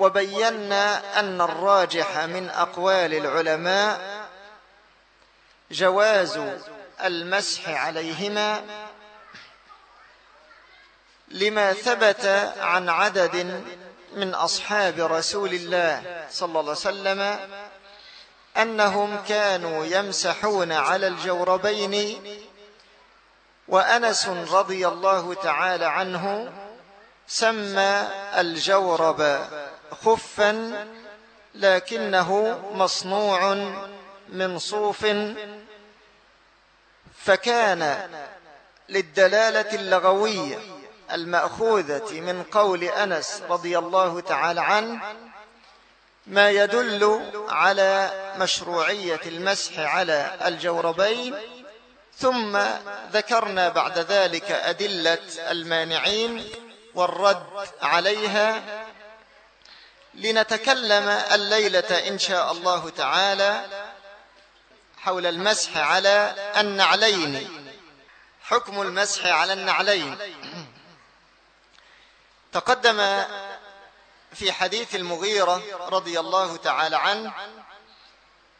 وبينا أن الراجح من أقوال العلماء جواز المسح عليهما لما ثبت عن عدد من أصحاب رسول الله صلى الله عليه وسلم أنهم كانوا يمسحون على الجوربين وأنس رضي الله تعالى عنه سمى الجورب خفا لكنه مصنوع من صوف. فكان للدلالة اللغوية المأخوذة من قول أنس رضي الله تعالى عنه ما يدل على مشروعية المسح على الجوربين ثم ذكرنا بعد ذلك أدلة المانعين والرد عليها لنتكلم الليلة إن شاء الله تعالى حول المسح على النعلين. حكم المسح على النعلين. تقدم في حديث المغيرة رضي الله تعالى عنه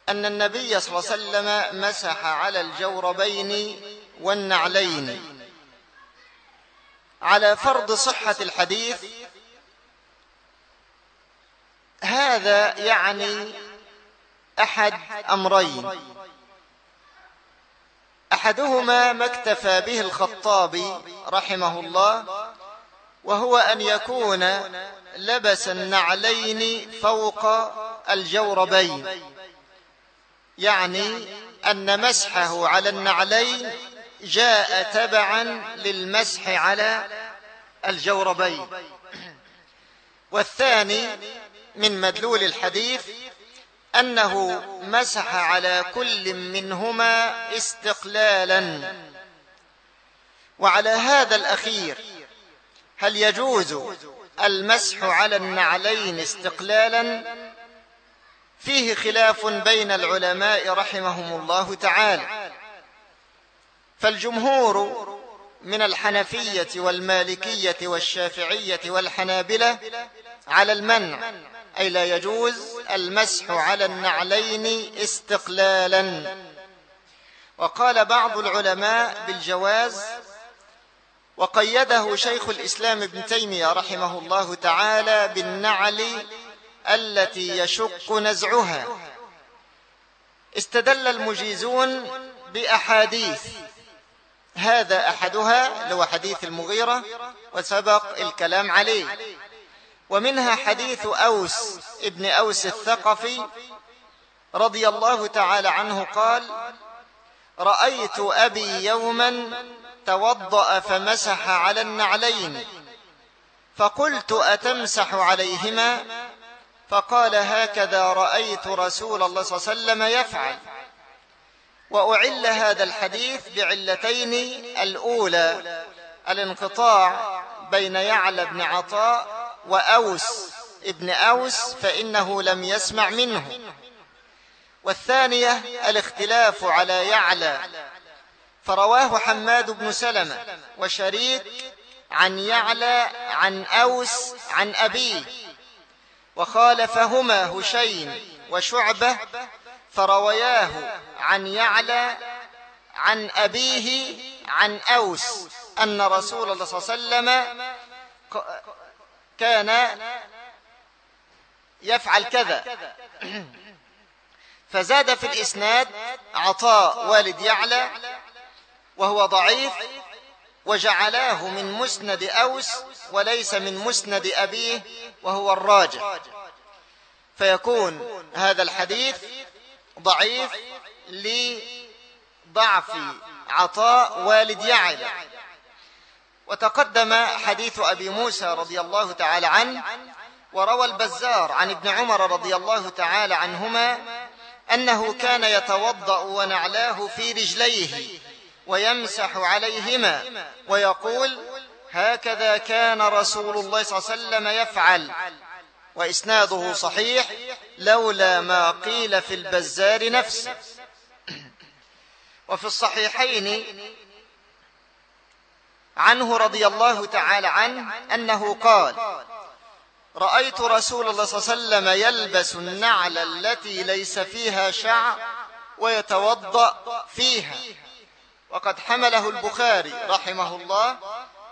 أن النبي صلى الله عليه وسلم مسح على الجوربين والنعلين. على فرض صحة الحديث هذا يعني أحد أمرين. أحدهما ما اكتفى به الخطابي رحمه الله وهو أن يكون لبس النعلين فوق الجوربين. يعني أن مسحه على النعلين جاء تبعا للمسح على الجوربين. والثاني من مدلول الحديث أنه مسح على كل منهما استقلالا. وعلى هذا الأخير هل يجوز المسح على النعلين استقلالا؟ فيه خلاف بين العلماء رحمهم الله تعالى. فالجمهور من الحنفية والمالكية والشافعية والحنابلة على المنع أي لا يجوز المسح على النعلين استقلالا. وقال بعض العلماء بالجواز وقيده شيخ الإسلام ابن تيمية رحمه الله تعالى بالنعل التي يشق نزعها. استدل المجيزون بأحاديث. هذا أحدها لو حديث المغيرة وسبق الكلام عليه. ومنها حديث أوس ابن أوس الثقفي رضي الله تعالى عنه قال رأيت أبي يوما توضأ فمسح على النعلين فقلت أتمسح عليهما؟ فقال هكذا رأيت رسول الله صلى الله عليه وسلم يفعل. وأعل هذا الحديث بعلتين الأولى الانقطاع بين يعلى بن عطاء وأوس ابن أوس فإنه لم يسمع منه. والثانية الاختلاف على يعلى فرواه حماد بن سلمة وشريك عن يعلى عن أوس عن أبيه وخالفهما هشين وشعبة فروياه عن يعلى عن أبيه عن أوس أن رسول الله صلى الله عليه وسلم كان يفعل كذا. فزاد في الإسناد عطاء والد يعلى وهو ضعيف وجعلاه من مسند أوس وليس من مسند أبيه وهو الراجح. فيكون هذا الحديث ضعيف لضعف عطاء والد يعلى. وتقدم حديث أبي موسى رضي الله تعالى عنه وروى البزار عن ابن عمر رضي الله تعالى عنهما أنه كان يتوضأ ونعلاه في رجليه ويمسح عليهما ويقول هكذا كان رسول الله صلى الله عليه وسلم يفعل وإسناده صحيح لولا ما قيل في البزار نفسه وفي الصحيحين عنه رضي الله تعالى عنه أنه قال رأيت رسول الله صلى الله عليه وسلم يلبس النعل التي ليس فيها شعر ويتوضأ فيها. وقد حمله البخاري رحمه الله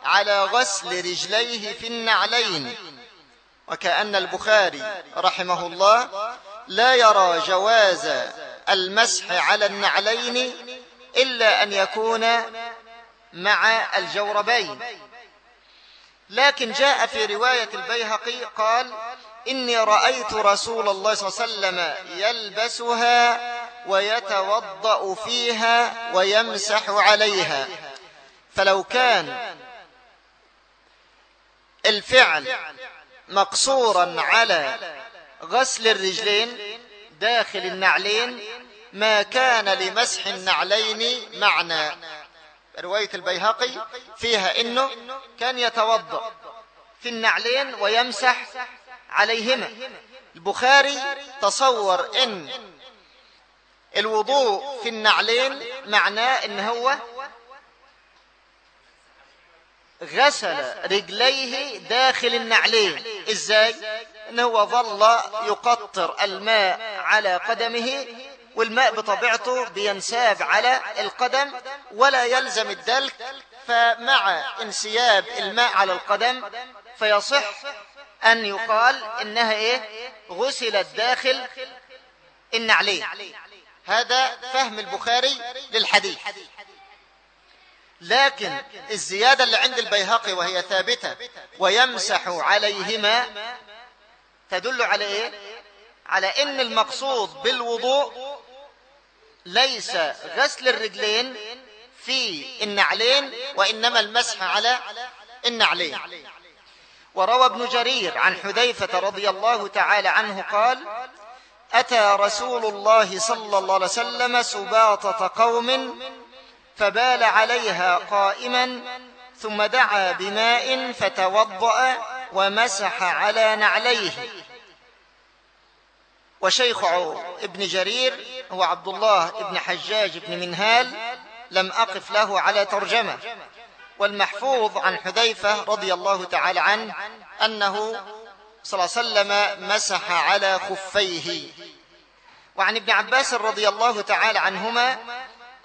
على غسل رجليه في النعلين. وكأن البخاري رحمه الله لا يرى جواز المسح على النعلين إلا أن يكون مع الجوربين. لكن جاء في رواية البيهقي قال إني رأيت رسول الله صلى الله عليه وسلم يلبسها ويتوضأ فيها ويمسح عليها. فلو كان الفعل مقصورا على غسل الرجلين داخل النعلين ما كان لمسح النعلين معنى. رواية البيهقي فيها إنه كان يتوضأ في النعلين ويمسح عليهما البخاري تصور إن الوضوء في النعلين معناه إن هو غسل رجليه داخل النعلين إزاي؟ إن هو ظل يقطر الماء على قدمه والماء بطبيعته بينساب على القدم ولا يلزم الدلك فمع انسياب الماء على القدم فيصح أن يقال إنها إيه؟ غسلت داخل النعلين. هذا فهم البخاري للحديث. لكن الزيادة اللي عند البيهقي وهي ثابتة ويمسح عليهما تدل على إيه؟ على إن المقصود بالوضوء ليس غسل الرجلين في النعلين وإنما المسح على النعلين. وروى ابن جرير عن حذيفة رضي الله تعالى عنه قال أتى رسول الله صلى الله عليه وسلم سباطة قوم فبال عليها قائما ثم دعا بماء فتوضأ ومسح على نعليه. وشيخ ابن جرير هو عبد الله ابن حجاج بن منهال لم أقف له على ترجمة. والمحفوظ عن حذيفة رضي الله تعالى عنه أنه صلى الله عليه وسلم مسح على خفيه. وعن ابن عباس رضي الله تعالى عنهما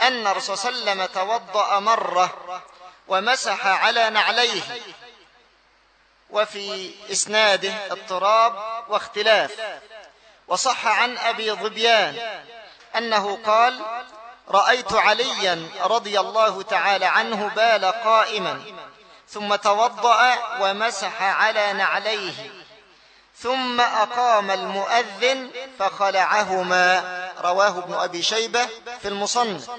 أن الرسول صلى الله عليه وسلم توضأ مرة ومسح على نعليه. وفي إسناده اضطراب واختلاف. وصح عن أبي ظبيان أنه قال رأيت عليا رضي الله تعالى عنه بال قائما ثم توضأ ومسح على نعليه ثم أقام المؤذن فخلعهما. رواه ابن أبي شيبة في المصنف.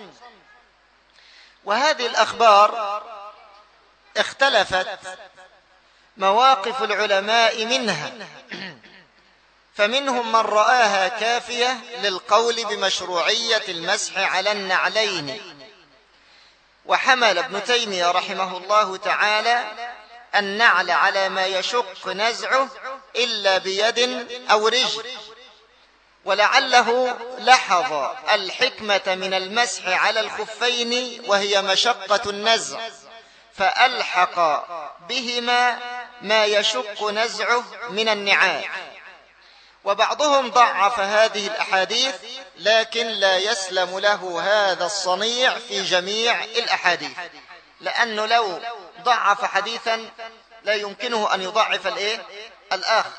وهذه الأخبار اختلفت مواقف العلماء منها. فمنهم من رآها كافية للقول بمشروعية المسح على النعلين. وحمل ابن تيمية رحمه الله تعالى النعل على ما يشق نزعه إلا بيد أو رجل. ولعله لحظ الحكمة من المسح على الخفين وهي مشقة النزع فألحق بهما ما يشق نزعه من النعال وبعضهم ضعف هذه الأحاديث لكن لا يسلم له هذا الصنيع في جميع الأحاديث لأنه لو ضعف حديثا لا يمكنه أن يضعف الإيه؟ الآخر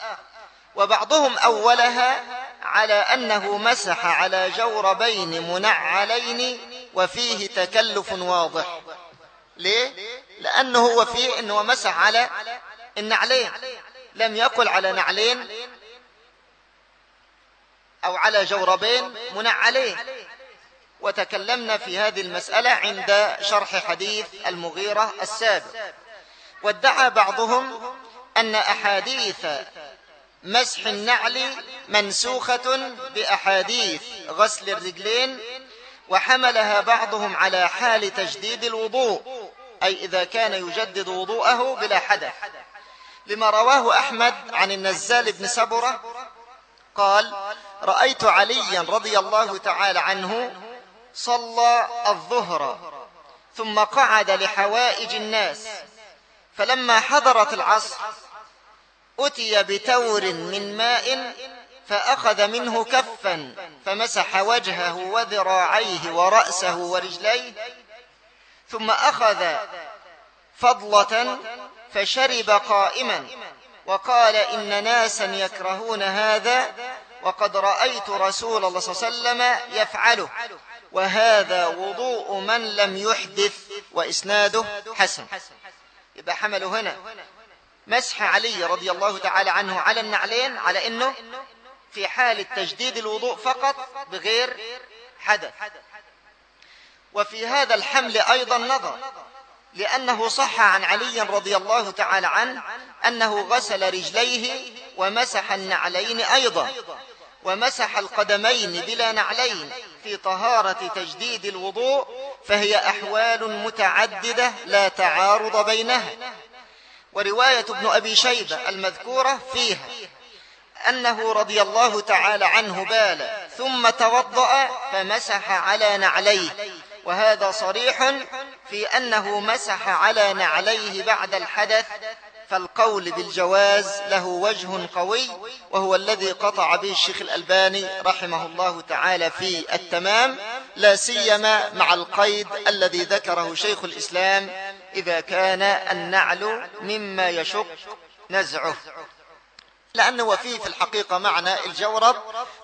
وبعضهم أولها على أنه مسح على جوربين منعلين وفيه تكلف واضح ليه؟ لأنه هو فيه أنه مسح على النعلين لم يقل على نعلين أو على جوربين منعلين وتكلمنا في هذه المسألة عند شرح حديث المغيرة السابق. وادعى بعضهم أن أحاديث مسح النعل منسوخة بأحاديث غسل الرجلين وحملها بعضهم على حال تجديد الوضوء أي إذا كان يجدد وضوءه بلا حدث. لما رواه أحمد عن النزال بن سبرة قال رأيت عليا رضي الله تعالى عنه صلى الظهر ثم قعد لحوائج الناس. فلما حضرت العصر أتي بتور من ماء فأخذ منه كفا فمسح وجهه وذراعيه ورأسه ورجليه ثم أخذ فضلة فشرب قائما وقال إن ناسا يكرهون هذا وقد رأيت رسول الله صلى الله عليه وسلم يفعله. وهذا وضوء من لم يحدث وإسناده حسن. يبقى حمله هنا. مسح علي رضي الله تعالى عنه على النعلين على أنه في حال تجديد الوضوء فقط بغير حدث. وفي هذا الحمل أيضا نظر لأنه صح عن علي رضي الله تعالى عنه أنه غسل رجليه ومسح النعلين أيضا. ومسح القدمين بلا نعلين في طهارة تجديد الوضوء فهي أحوال متعددة لا تعارض بينها. ورواية ابن أبي شيبة المذكورة فيها أنه رضي الله تعالى عنه بال ثم توضأ فمسح على نعليه. وهذا صريح في أنه مسح على نعليه بعد الحدث فالقول بالجواز له وجه قوي وهو الذي قطع به الشيخ الألباني رحمه الله تعالى في التمام لا سيما مع القيد الذي ذكره شيخ الإسلام إذا كان النعل مما يشق نزعه. لأنه وفيه في الحقيقة معنى الجورب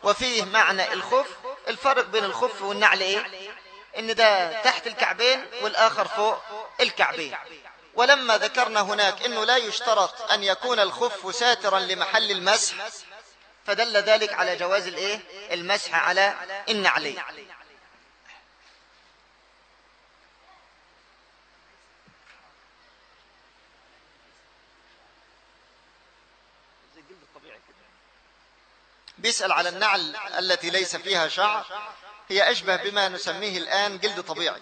وفيه معنى الخف. الفرق بين الخف والنعل إيه؟ إن ده تحت الكعبين والآخر فوق الكعبين. ولما ذكرنا هناك أنه لا يشترط أن يكون الخف ساترا لمحل المسح فدل ذلك على جواز الإيه؟ المسح على النعلين بيسأل على النعل التي ليس فيها شعر هي أشبه بما نسميه الآن جلد طبيعي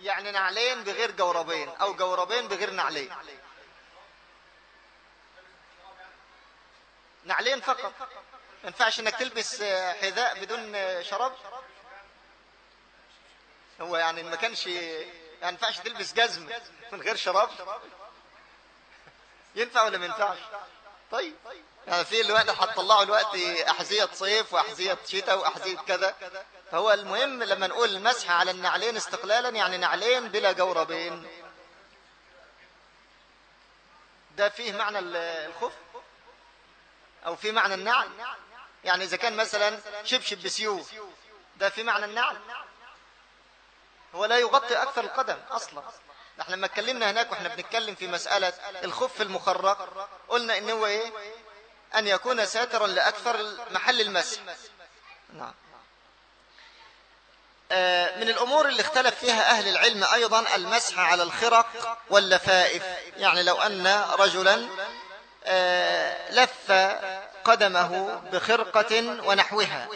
يعني نعلين بغير جوربين أو جوربين بغير نعلين. نعلين فقط. ما ينفعش إنك تلبس حذاء بدون شراب. هو يعني ما كانش ما ينفعش تلبس جزم من غير شراب. ينفع ولا ما ينفعش؟ طيب. يعني في الوقت هتطلعوا الوقت أحذية صيف وأحذية شتاء وأحذية كذا. فهو المهم لما نقول المسح على النعلين استقلالا يعني نعلين بلا جوربين. ده فيه معنى الخف أو في معنى النعل. يعني إذا كان مثلا شبشب بسيوف ده في معنى النعل. هو لا يغطي أكثر القدم أصلا. نحن لما اتكلمنا هناك وإحنا بنتكلم في مسألة الخف المخرق قلنا إن هو إيه؟ أن يكون ساترا لأكثر محل المسح. نعم. آه، من الأمور اللي اختلف فيها أهل العلم أيضا المسح على الخرق واللفائف. يعني لو أن رجلا آه، لف قدمه بخرقة ونحوها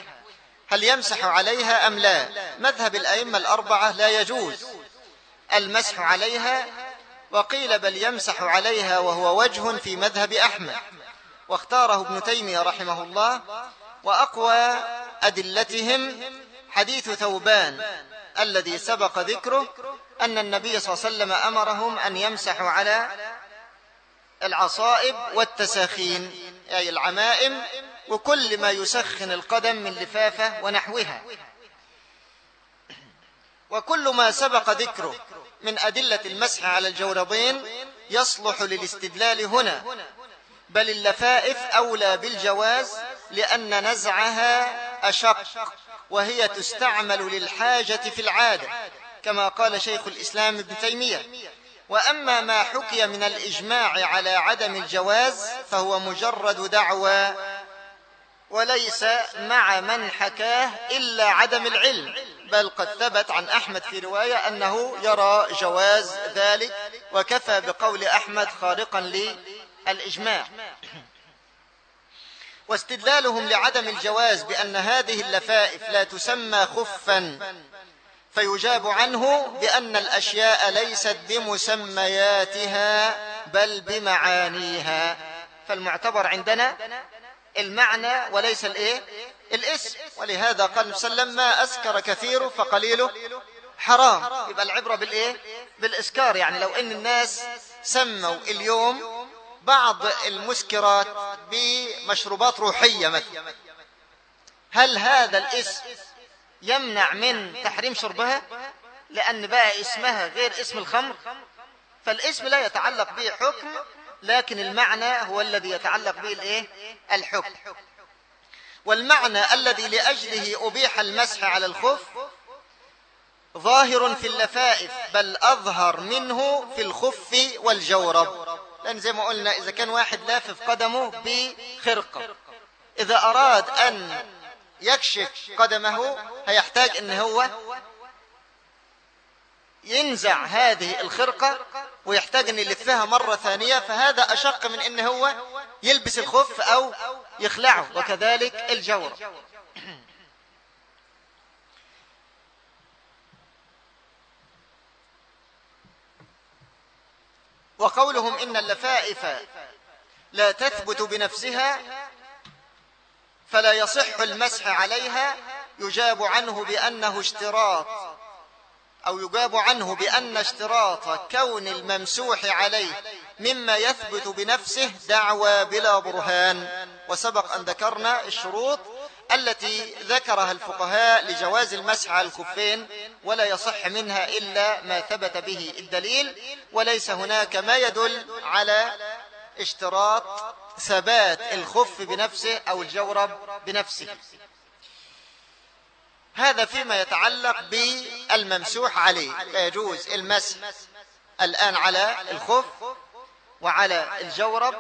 هل يمسح عليها أم لا؟ مذهب الأئمة الأربعة لا يجوز. المسح عليها وقيل بل يمسح عليها وهو وجه في مذهب أحمد. واختاره ابن تيمية رحمه الله وأقوى أدلتهم حديث ثوبان الذي سبق ذكره أن النبي صلى الله عليه وسلم أمرهم أن يمسحوا على العصائب والتساخين أي العمائم وكل ما يسخن القدم من لفافة ونحوها. وكل ما سبق ذكره من أدلة المسح على الجوربين يصلح للاستدلال هنا بل اللفائف أولى بالجواز لأن نزعها أشق وهي تستعمل للحاجة في العادة كما قال شيخ الإسلام ابن تيمية. وأما ما حكي من الإجماع على عدم الجواز فهو مجرد دعوى وليس مع من حكاه إلا عدم العلم. بل قد ثبت عن أحمد في رواية أنه يرى جواز ذلك وكفى بقول أحمد خارقا للإجماع. واستدلالهم لعدم الجواز بأن هذه اللفائف لا تسمى خفا فيجاب عنه بأن الأشياء ليست بمسمياتها بل بمعانيها. فالمعتبر عندنا المعنى وليس الإيه؟ الاسم. ولهذا قال صلى ما أسكر كثيره فقليله حرام. يبقى العبرة بالإيه؟ بالإسكار. يعني لو إن الناس سموا اليوم بعض المسكرات بمشروبات روحية مثلا هل هذا الاسم يمنع من تحريم شربها؟ لأن بقى اسمها غير اسم الخمر. فالاسم لا يتعلق به حكم لكن المعنى هو الذي يتعلق به الإيه؟ الحكم. والمعنى الذي لأجله أبيح المسح على الخف ظاهر في اللفائف بل أظهر منه في الخف والجورب. لأن زي ما قلنا إذا كان واحد لافف قدمه بخرقة. إذا أراد أن يكشف قدمه هيحتاج أن هو ينزع هذه الخرقة ويحتاج أن يلفها مرة ثانية فهذا أشق من أن هو يلبس الخف أو يخلعه وكذلك الجورب وقولهم إن اللفائف لا تثبت بنفسها فلا يصح المسح عليها يجاب عنه بأنه اشتراط. أو يجاب عنه بأن اشتراط كون الممسوح عليه مما يثبت بنفسه دعوى بلا برهان. وسبق أن ذكرنا الشروط التي ذكرها الفقهاء لجواز المسح على الخفين ولا يصح منها إلا ما ثبت به الدليل. وليس هناك ما يدل على اشتراط ثبات الخف بنفسه أو الجورب بنفسه. هذا فيما يتعلق بالممسوح عليه لا يجوز المسح الآن على الخف وعلى الجورب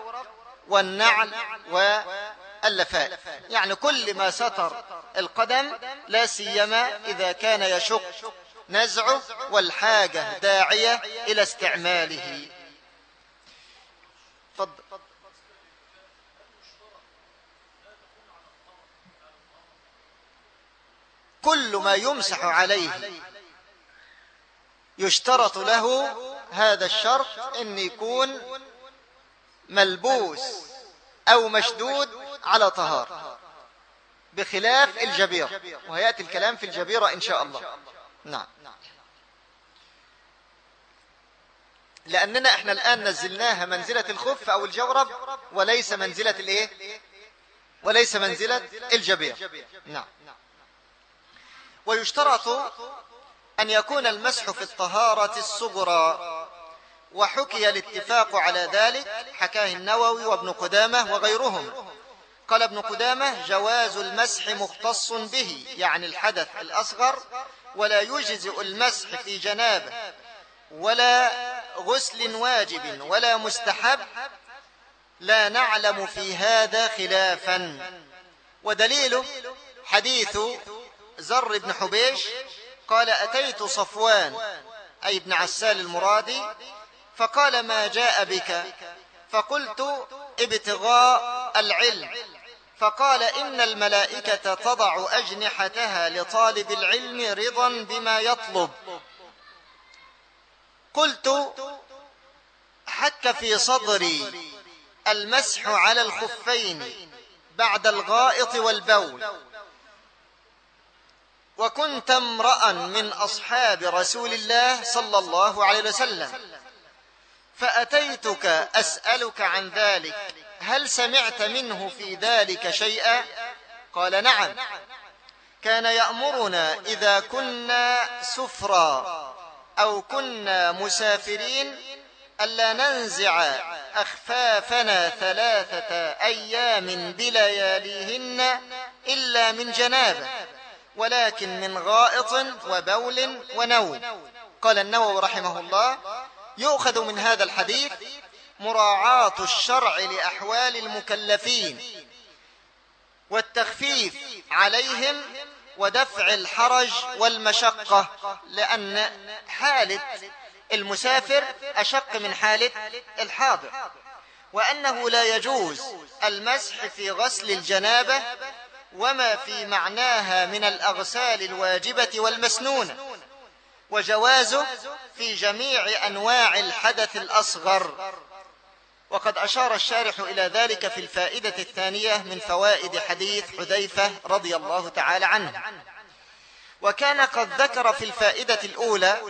والنعل واللفاء يعني كل ما ستر القدم لا سيما إذا كان يشق نزعه والحاجة داعية إلى استعماله فضل. كل ما يمسح عليه. يشترط له هذا الشرط إن يكون ملبوس أو مشدود على طهار بخلاف الجبير. وهيأتي الكلام في الجبيرة إن شاء الله. نعم. لأننا إحنا الآن نزلناها منزلة الخف أو الجورب وليس منزلة الإيه؟ وليس منزلة الجبير. نعم. ويشترط أن يكون المسح في الطهارة الصغرى. وحكي الاتفاق على ذلك حكاه النووي وابن قدامة وغيرهم. قال ابن قدامة جواز المسح مختص به يعني الحدث الأصغر ولا يجزئ المسح في جنابه ولا غسل واجب ولا مستحب. لا نعلم في هذا خلافا. ودليله حديث زر بن حبيش قال أتيت صفوان أي ابن عسال المرادي فقال ما جاء بك؟ فقلت ابتغاء العلم. فقال إن الملائكة تضع أجنحتها لطالب العلم رضا بما يطلب. قلت حك في صدري المسح على الخفين بعد الغائط والبول. وكنت امرأ من أصحاب رسول الله صلى الله عليه وسلم. فأتيتك أسألك عن ذلك. هل سمعت منه في ذلك شيئا؟ قال نعم. كان يأمرنا إذا كنا سفرا أو كنا مسافرين ألا ننزع أخفافنا ثلاثة أيام بلياليهن إلا من جنابة. ولكن من غائط وبول ونوم. قال النووي رحمه الله يؤخذ من هذا الحديث مراعاة الشرع لأحوال المكلفين والتخفيف عليهم ودفع الحرج والمشقة لأن حالة المسافر أشق من حالة الحاضر وأنه لا يجوز المسح في غسل الجنابة وما في معناها من الأغسال الواجبة والمسنونة وجوازه في جميع أنواع الحدث الأصغر. وقد أشار الشارح إلى ذلك في الفائدة الثانية من فوائد حديث حذيفة رضي الله تعالى عنه. وكان قد ذكر في الفائدة الأولى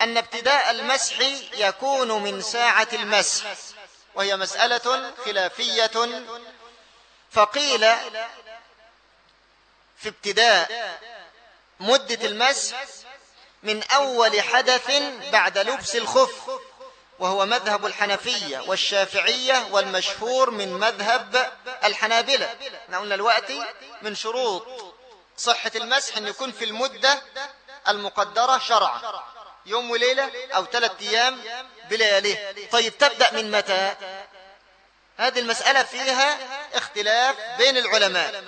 أن ابتداء المسح يكون من ساعة المسح وهي مسألة خلافية فقيل في ابتداء مدة المسح من أول حدث بعد لبس الخف وهو مذهب الحنفية والشافعية والمشهور من مذهب الحنابلة. إحنا قلنا الوقت من شروط صحة المسح أن يكون في المدة المقدرة شرعا يوم وليلة أو ثلاثة أيام بلياليه. طيب تبدأ من متى؟ هذه المسألة فيها اختلاف بين العلماء.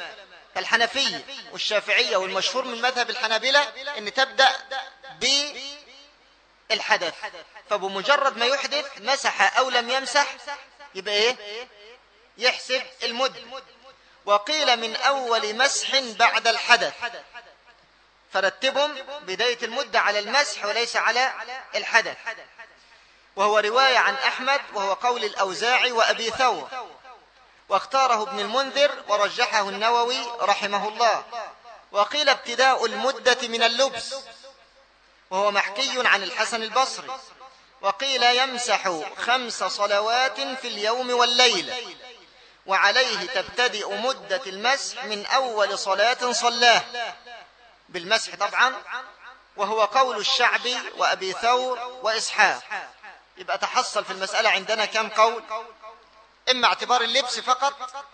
الحنفية والشافعية والمشهور من مذهب الحنابلة أن تبدأ بالحدث. فبمجرد ما يحدث مسح أو لم يمسح يبقى إيه؟ يحسب المد. وقيل من أول مسح بعد الحدث. فرتبهم بداية المدة على المسح وليس على الحدث. وهو رواية عن أحمد وهو قول الأوزاعي وأبي ثور. واختاره ابن المنذر ورجحه النووي رحمه الله. وقيل ابتداء المدة من اللبس. وهو محكي عن الحسن البصري. وقيل يمسح خمس صلوات في اليوم والليلة وعليه تبتدئ مدة المسح من أول صلاة صلاه. بالمسح طبعا. وهو قول الشعبي وأبي ثور وإسحاق. يبقى تحصل في المسألة عندنا كم قول؟ إما اعتبار اللبس فقط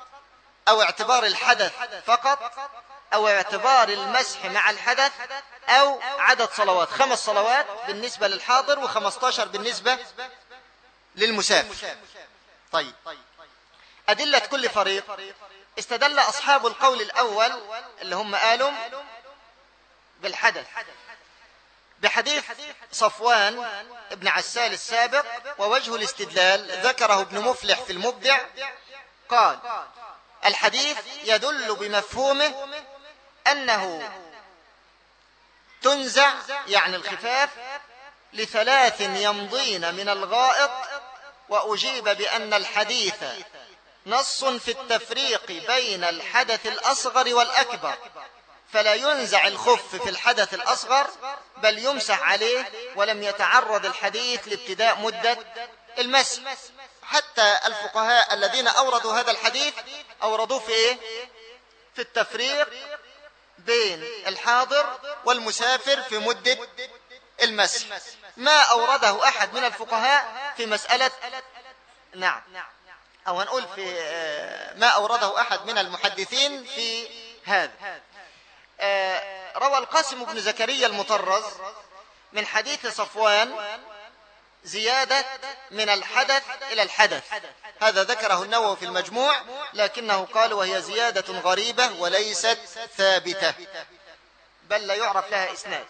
أو اعتبار الحدث فقط أو اعتبار المسح مع الحدث أو عدد صلوات. خمس صلوات بالنسبة للحاضر وخمستاشر بالنسبة للمسافر. طيب. أدلة كل فريق. استدل أصحاب القول الأول اللي هم قالوا بالحدث. بحديث صفوان ابن عسال السابق ووجه الاستدلال ذكره ابن مفلح في المبدع قال الحديث يدل بمفهومه أنه تنزع يعني الخفاف لثلاث يمضين من الغائط وأجيب بأن الحديث نص في التفريق بين الحدث الأصغر والأكبر. فلا ينزع الخف في الحدث الأصغر بل يمسح عليه ولم يتعرض الحديث لابتداء مدة المسح. حتى الفقهاء الذين أوردوا هذا الحديث أوردوه في إيه؟ في التفريق بين الحاضر والمسافر في مدة المسح. ما أورده أحد من الفقهاء في مسألة نعم. أو هنقول في آه، ما أورده أحد من المحدثين في هذا. روى القاسم بن زكريا المطرز من حديث صفوان زيادة من الحدث إلى الحدث. هذا ذكره النووي في المجموع لكنه قال وهي زيادة غريبة وليست ثابتة. بل لا يعرف لها إسناد.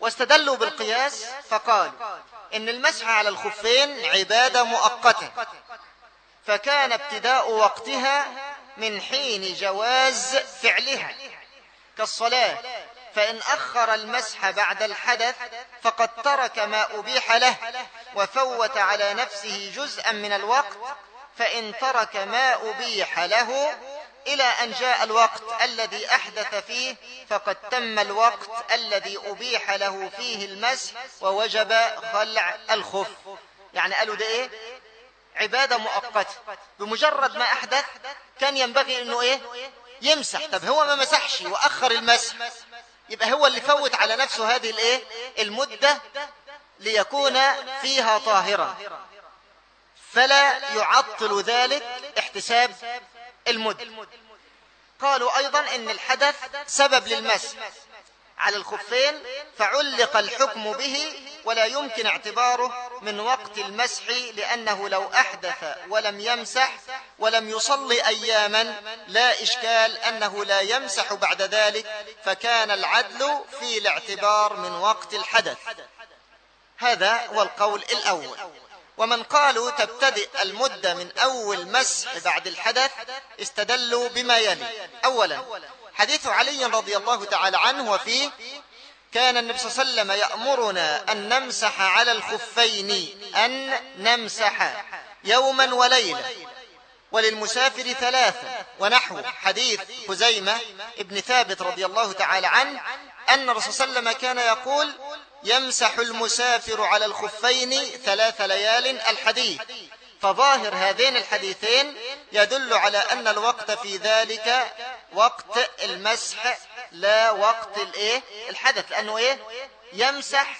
واستدلوا بالقياس فقالوا إن المسح على الخفين عبادة مؤقتة فكان ابتداء وقتها من حين جواز فعلها. كالصلاة فإن أخر المسح بعد الحدث فقد ترك ما أبيح له وفوت على نفسه جزءا من الوقت فإن ترك ما أبيح له إلى أن جاء الوقت الذي أحدث فيه فقد تم الوقت الذي أبيح له فيه المسح ووجب خلع الخف. يعني قالوا ده إيه؟ عبادة مؤقتة. بمجرد ما أحدث كان ينبغي أنه إيه؟ يمسح. طب هو ما مسحش وأخر المسح. يبقى هو اللي فوت على نفسه هذه الإيه؟ المدة ليكون فيها طاهرا فلا يعطل ذلك احتساب المد. قالوا أيضا إن الحدث سبب للمسح. على الخفين فعلق الحكم به ولا يمكن اعتباره من وقت المسح لأنه لو أحدث ولم يمسح ولم يصلي أياما لا إشكال أنه لا يمسح بعد ذلك فكان العدل في الاعتبار من وقت الحدث. هذا هو القول الأول. ومن قالوا تبتدئ المدة من أول مسح بعد الحدث استدلوا بما يلي. أولا حديث علي رضي الله تعالى عنه وفيه كان النبي صلى الله عليه وسلم يأمرنا أن نمسح على الخفين أن نمسح يوما وليلة وللمسافر ثلاثة ونحو. حديث خزيمة ابن ثابت رضي الله تعالى عنه أن الرسول صلى الله عليه وسلم كان يقول يمسح المسافر على الخفين ثلاث ليال. الحديث فظاهر هذين الحديثين يدل على أن الوقت في ذلك وقت المسح لا وقت الايه الحدث لأنه إيه؟ يمسح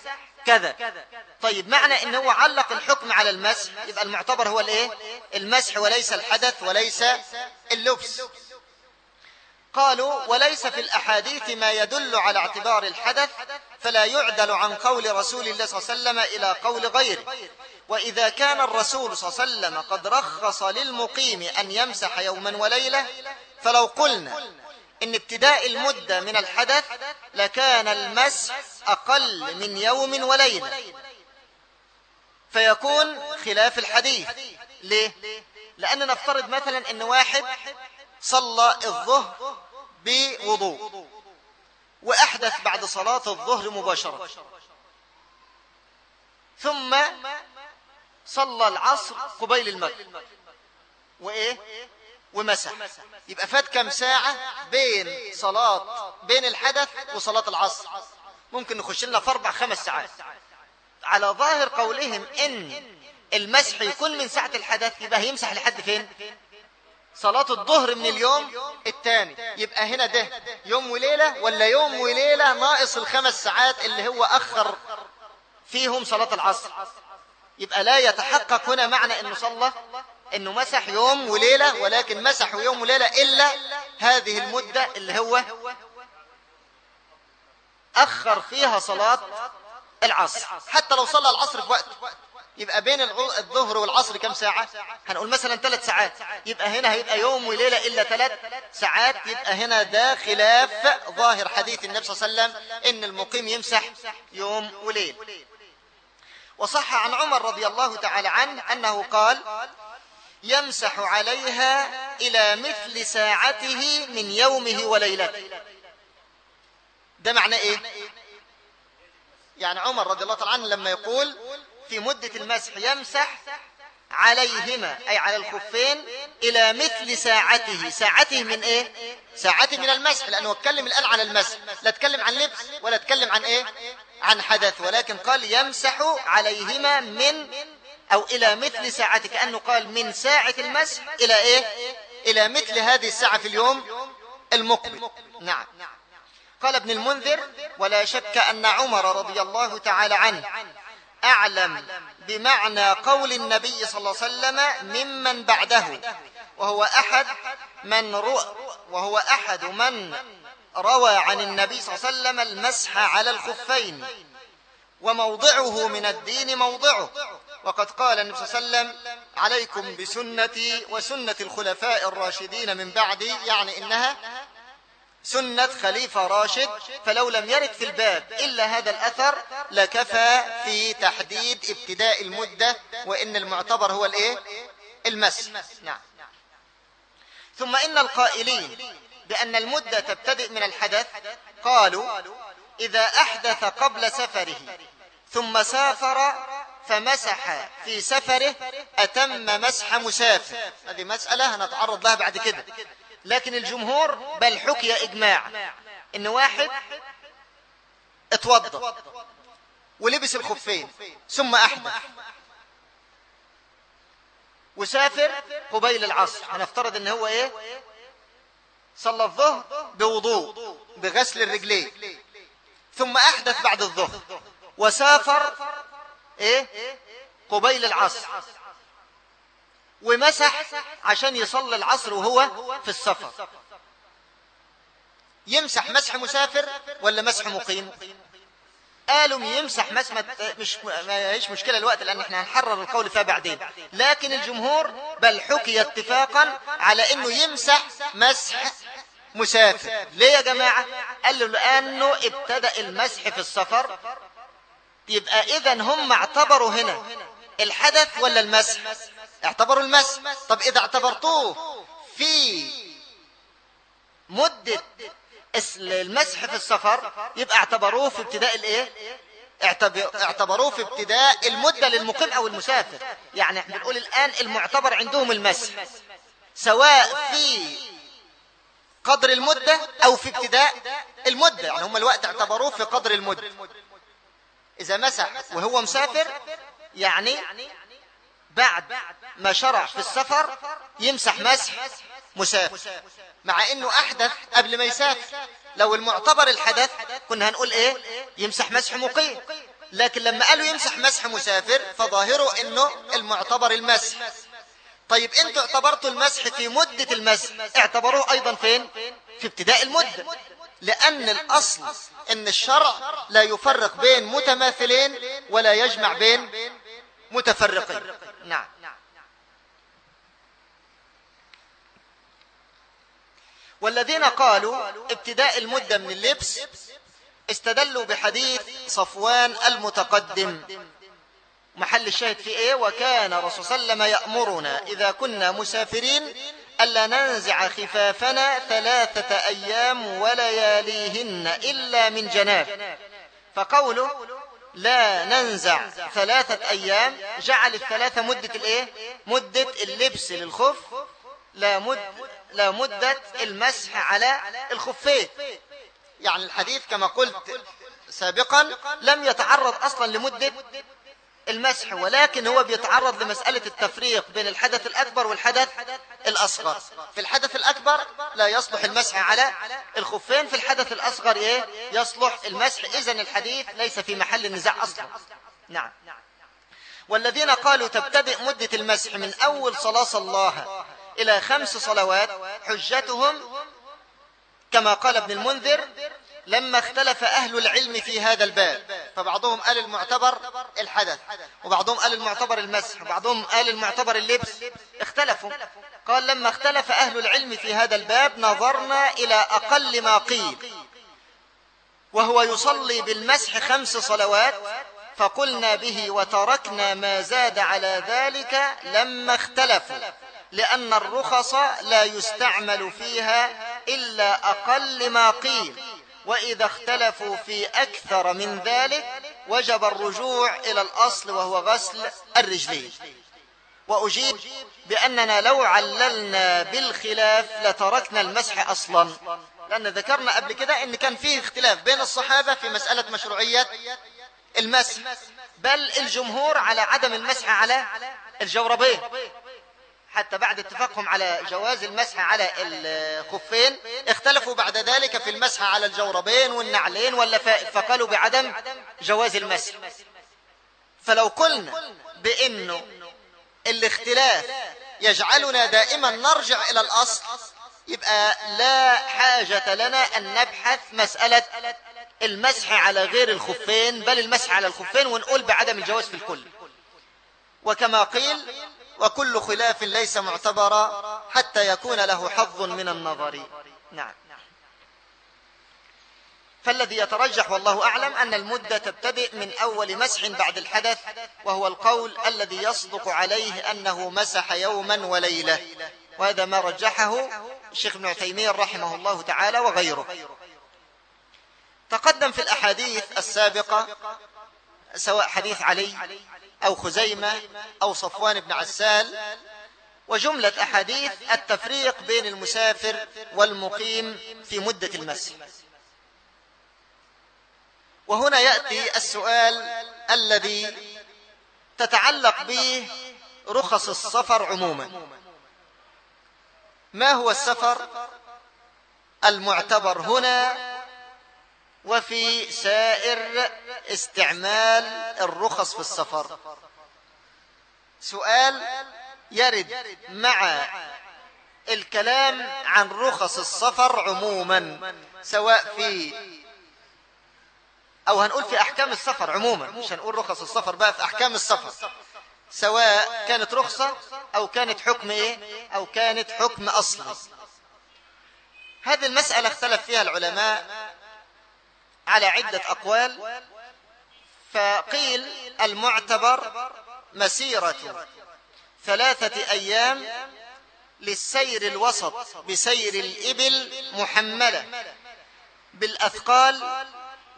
كذا. طيب معنى انه علق الحكم على المسح يبقى المعتبر هو الايه المسح وليس الحدث وليس اللبس. قالوا وليس في الأحاديث ما يدل على اعتبار الحدث فلا يعدل عن قول رسول الله صلى الله عليه وسلم إلى قول غيره. وإذا كان الرسول صلى الله عليه وسلم قد رخص للمقيم أن يمسح يوما وليلة فلو قلنا إن ابتداء المدة من الحدث لكان المسح أقل من يوم وليلة. فيكون خلاف الحديث. ليه؟ لأن نفترض مثلا أن واحد صلى الظهر بوضوء وأحدث بعد صلاة الظهر مباشرة. ثم صلى العصر قبيل المغرب. وإيه؟ ومسح. يبقى فات كم ساعة بين صلاة بين الحدث وصلاة العصر. ممكن نخش لنا في أربع خمس ساعات. على ظاهر قولهم إن المسح يكون من ساعة الحدث يبقى هيمسح لحد فين؟ صلاة الظهر من اليوم الثاني يبقى هنا ده. يوم وليلة ولا يوم وليلة ناقص الخمس ساعات اللي هو أخر فيهم صلاة العصر. يبقى لا يتحقق هنا معنى أنه صلى أنه مسح يوم وليلة ولكن مسح يوم وليلة إلا هذه المدة اللي هو أخر فيها صلاة العصر. حتى لو صلى العصر في وقت يبقى بين الظهر والعصر كم ساعة؟ هنقول مثلا ثلاث ساعات. يبقى هنا هيبقى يوم وليلة إلا ثلاث ساعات. يبقى هنا ده خلاف ظاهر حديث النبي صلى الله عليه وسلم إن المقيم يمسح يوم وليل وصح عن عمر رضي الله تعالى عنه أنه قال يمسح عليها إلى مثل ساعته من يومه وليلته. ده معنى إيه؟ يعني عمر رضي الله تعالى عنه لما يقول في مدة المسح يمسح عليهما أي على الخفين إلى مثل ساعته. ساعته من إيه؟ ساعته من المسح لأنه اتكلم الآن عن المسح. لا اتكلم عن لبس ولا اتكلم عن إيه؟ عن حدث. ولكن قال يمسح عليهما من أو إلى مثل ساعته كأنه قال من ساعة المسح إلى إيه؟ إلى مثل هذه الساعة في اليوم المقبل. نعم. قال ابن المنذر ولا شك أن عمر رضي الله تعالى عنه أعلم بمعنى قول النبي صلى الله عليه وسلم ممن بعده وهو أحد من روى وهو أحد من روى عن النبي صلى الله عليه وسلم المسح على الخفين وموضعه من الدين موضعه. وقد قال النبي صلى الله عليه وسلم عليكم بسنتي وسنة الخلفاء الراشدين من بعدي يعني إنها سنة خليفة راشد فلو لم يرد في الباب إلا هذا الأثر لكفى في تحديد ابتداء المدة وإن المعتبر هو الإيه؟ المس. نعم. ثم إن القائلين بأن المدة تبتدئ من الحدث قالوا إذا أحدث قبل سفره ثم سافر فمسح في سفره أتم مسح مسافر. هذه مسألة هنتعرض لها بعد كده. لكن الجمهور بل حكي إجماع. إن واحد اتوضى ولبس الخفين ثم أحدث وسافر قبيل العصر. هنفترض إن هو إيه؟ صلى الظهر بوضوء بغسل الرجلين ثم أحدث بعد الظهر وسافر إيه؟ قبيل العصر. ومسح عشان يصلي العصر وهو في السفر. يمسح مسح مسافر ولا مسح مقيم؟ قالوا يمسح مسح مش ما هيش مشكلة الوقت لأن إحنا هنحرر القول فيها بعدين. لكن الجمهور بل حكي اتفاقا على إنه يمسح مسح مسافر. ليه يا جماعة؟ قالوا لأنه ابتدأ المسح في السفر. يبقى إذا هم اعتبروا هنا الحدث ولا المسح؟ اعتبروا المس. طب إذا اعتبرتوه في مدة المسح في السفر يبقى اعتبروه في ابتداء الإيه؟ اعتبروه في ابتداء المدة للمقيم أو المسافر. يعني إحنا بنقول الآن المعتبر عندهم المسح. سواء في قدر المدة أو في ابتداء المدة. يعني هم الوقت اعتبروه في قدر المدة. إذا مسح وهو مسافر يعني بعد ما شرع في السفر يمسح مسح مسافر مع إنه أحدث قبل ما يسافر لو المعتبر الحدث كنا هنقول إيه؟ يمسح مسح مقيم. لكن لما قالوا يمسح مسح مسافر فظاهره إنه المعتبر المسح. طيب إنتوا اعتبرتوا المسح في مدة المسح. اعتبروه أيضا فين؟ في ابتداء المدة. لأن الأصل إن الشرع لا يفرق بين متماثلين ولا يجمع بين متفرقين. نعم والذين قالوا ابتداء المدة من اللبس استدلوا بحديث صفوان المتقدم. محل الشاهد في إيه؟ وكان رسول صلى الله عليه وسلم يأمرنا إذا كنا مسافرين ألا ننزع خفافنا ثلاثة أيام ولياليهن إلا من جناب. فقوله لا ننزع ثلاثة أيام. جعل الثلاثة مدة الإيه؟ مدة اللبس للخف. لا, مد لا مدة المسح على الخفين. يعني الحديث كما قلت سابقا لم يتعرض أصلا لمدة المسح ولكن هو بيتعرض لمسألة التفريق بين الحدث الأكبر والحدث الأصغر. في الحدث الأكبر لا يصلح المسح على الخفين في الحدث الأصغر إيه؟ يصلح المسح. إذن الحديث ليس في محل النزاع أصلا. نعم. والذين قالوا تبتدئ مدة المسح من أول صلاة صلاها إلى خمس صلوات حجتهم كما قال ابن المنذر لما اختلف أهل العلم في هذا الباب فبعضهم قال المعتبر الحدث وبعضهم قال المعتبر المسح وبعضهم قال المعتبر اللبس. اختلفوا. قال لما اختلف أهل العلم في هذا الباب نظرنا إلى أقل ما قيل. وهو يصلي بالمسح خمس صلوات فقلنا به وتركنا ما زاد على ذلك لما اختلفوا لأن الرخص لا يستعمل فيها إلا أقل ما قيل. وإذا اختلفوا في أكثر من ذلك وجب الرجوع إلى الأصل وهو غسل الرجلين. وأجيب بأننا لو عللنا بالخلاف لتركنا المسح أصلا. لأن ذكرنا قبل كده أن كان فيه اختلاف بين الصحابة في مسألة مشروعية المسح بل الجمهور على عدم المسح على الجوربين. حتى بعد اتفاقهم على جواز المسح على الخفين اختلفوا بعد ذلك في المسح على الجوربين والنعلين واللفائف فقالوا بعدم جواز المسح. فلو قلنا بأنه الاختلاف يجعلنا دائما نرجع إلى الأصل يبقى لا حاجة لنا أن نبحث مسألة المسح على غير الخفين بل المسح على الخفين ونقول بعدم الجواز في الكل. وكما قيل وكل خلاف ليس معتبرا حتى يكون له حظ من النظر. نعم. فالذي يترجح والله أعلم أن المدة تبتدئ من أول مسح بعد الحدث وهو القول الذي يصدق عليه أنه مسح يوما وليلة. وهذا ما رجحه الشيخ ابن عثيمين رحمه الله تعالى وغيره. تقدم في الأحاديث السابقة سواء حديث علي أو خزيمة أو صفوان بن عسال وجملة أحاديث التفريق بين المسافر والمقيم في مدة المسح وهنا يأتي السؤال الذي تتعلق به رخص السفر عموما. ما هو السفر المعتبر هنا وفي سائر استعمال الرخص في السفر. سؤال يرد مع الكلام عن رخص السفر عموما سواء في أو هنقول في أحكام السفر عموما مش هنقول رخص السفر بقى في أحكام السفر. سواء كانت رخصة أو كانت حكم إيه؟ أو كانت حكم أصلي. هذه المسألة اختلف فيها العلماء على عدة أقوال فقيل المعتبر مسيرة ثلاثة أيام للسير الوسط بسير الإبل محملة بالأثقال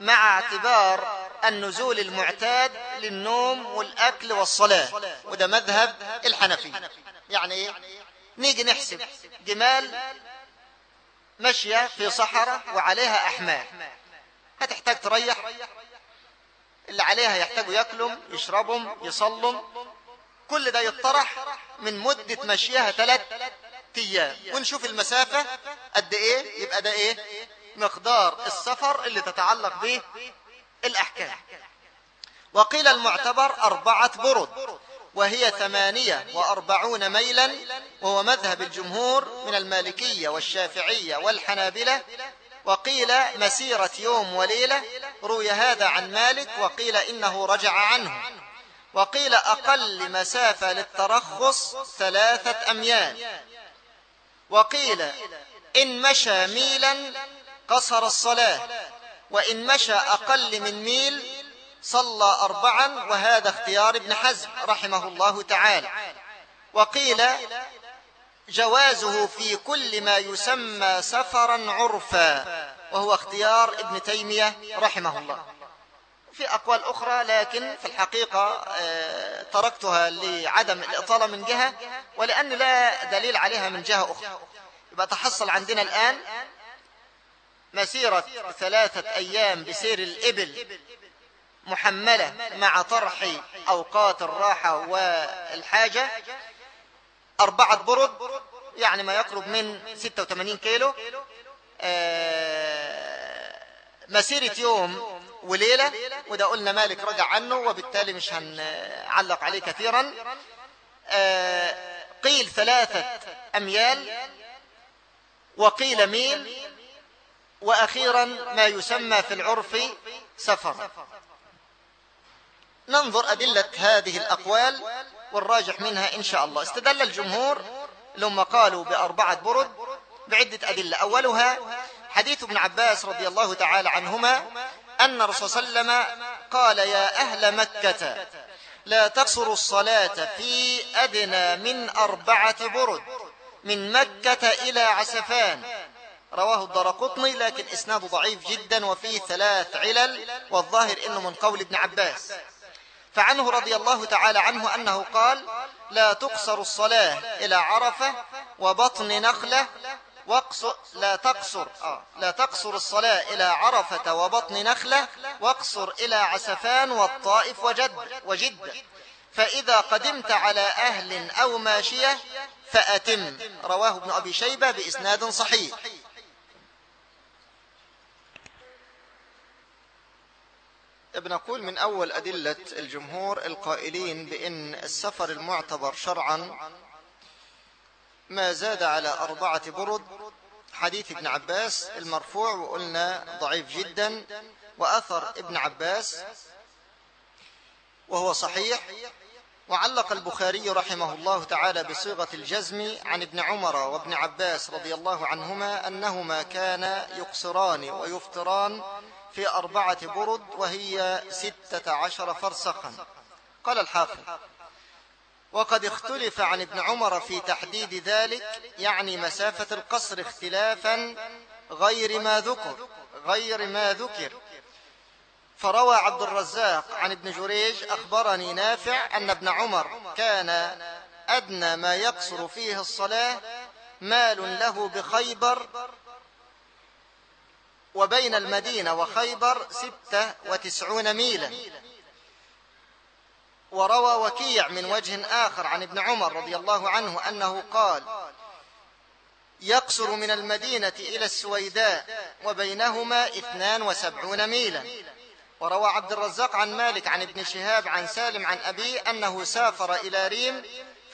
مع اعتبار النزول المعتاد للنوم والأكل والصلاة. وده مذهب الحنفي. يعني إيه نيجي نحسب جمال ماشية في صحراء وعليها أحمال. هتحتاج تريح. اللي عليها يحتاجوا ياكلهم يشربهم يصلهم كل ده يطرح من مدة مشيها ثلاث أيام. ونشوف المسافة قد إيه. يبقى ده إيه. مقدار السفر اللي تتعلق به الأحكام. وقيل المعتبر أربعة برد وهي ثمانية وأربعون ميلا وهو مذهب الجمهور من المالكية والشافعية والحنابلة وقيل مسيرة يوم وليلة روي هذا عن مالك وقيل إنه رجع عنه. وقيل أقل مسافة للترخص ثلاثة أميال. وقيل إن مشى ميلا قصر الصلاة وإن مشى أقل من ميل صلى أربعا وهذا اختيار ابن حزم رحمه الله تعالى. وقيل جوازه في كل ما يسمى سفرا عرفا وهو اختيار ابن تيمية رحمه الله. في أقوال أخرى لكن في الحقيقة آه، تركتها لعدم الإطالة من جهة ولأن لا دليل عليها من جهة أخرى. يبقى تحصل عندنا الآن مسيرة ثلاثة أيام بسير الإبل محملة مع طرح أوقات الراحة والحاجة. أربعة برد يعني ما يقرب من 86 كيلو. آه، مسيرة يوم وليلة وده قلنا مالك رجع عنه وبالتالي مش هنعلق عليه كثيرا. آه، قيل ثلاثة أميال وقيل ميل وأخيرا ما يسمى في العرف سفر. ننظر أدلة هذه الأقوال. والراجح منها إن شاء الله. استدل الجمهور لما قالوا بأربعة برد بعدة أدلة. أولها حديث ابن عباس رضي الله تعالى عنهما أن الرسول صلى الله عليه وسلم قال يا أهل مكة لا تقصروا الصلاة في أدنى من أربعة برد من مكة إلى عسفان. رواه الدرقطني لكن إسناده ضعيف جدا وفيه ثلاث علل والظاهر إنه من قول ابن عباس. فعنه رضي الله تعالى عنه أنه قال لا تقصر الصلاة إلى عرفة وبطن نخلة واقصر لا تقصر آه لا تقصر الصلاة إلى عرفة وبطن نخلة واقصر إلى عسفان والطائف وجد وجدة فإذا قدمت على أهل أو ماشية فأتم. رواه ابن أبي شيبة بإسناد صحيح. بنقول من أول أدلة الجمهور القائلين بأن السفر المعتبر شرعا ما زاد على أربعة برد حديث ابن عباس المرفوع وقلنا ضعيف جدا وأثر ابن عباس وهو صحيح. وعلق البخاري رحمه الله تعالى بصيغة الجزم عن ابن عمر وابن عباس رضي الله عنهما أنهما كانا يقصران ويفطران في أربعة برد وهي ستة عشر فرسخا. قال الحافظ وقد اختلف عن ابن عمر في تحديد ذلك يعني مسافة القصر اختلافا غير ما ذكر غير ما ذكر. فروى عبد الرزاق عن ابن جريج أخبرني نافع أن ابن عمر كان أدنى ما يقصر فيه الصلاة مال له بخيبر وبين المدينة وخيبر ستة وتسعون ميلا. وروى وكيع من وجه آخر عن ابن عمر رضي الله عنه أنه قال يقصر من المدينة إلى السويداء وبينهما اثنان وسبعون ميلا. وروى عبد الرزاق عن مالك عن ابن شهاب عن سالم عن أبي أنه سافر إلى ريم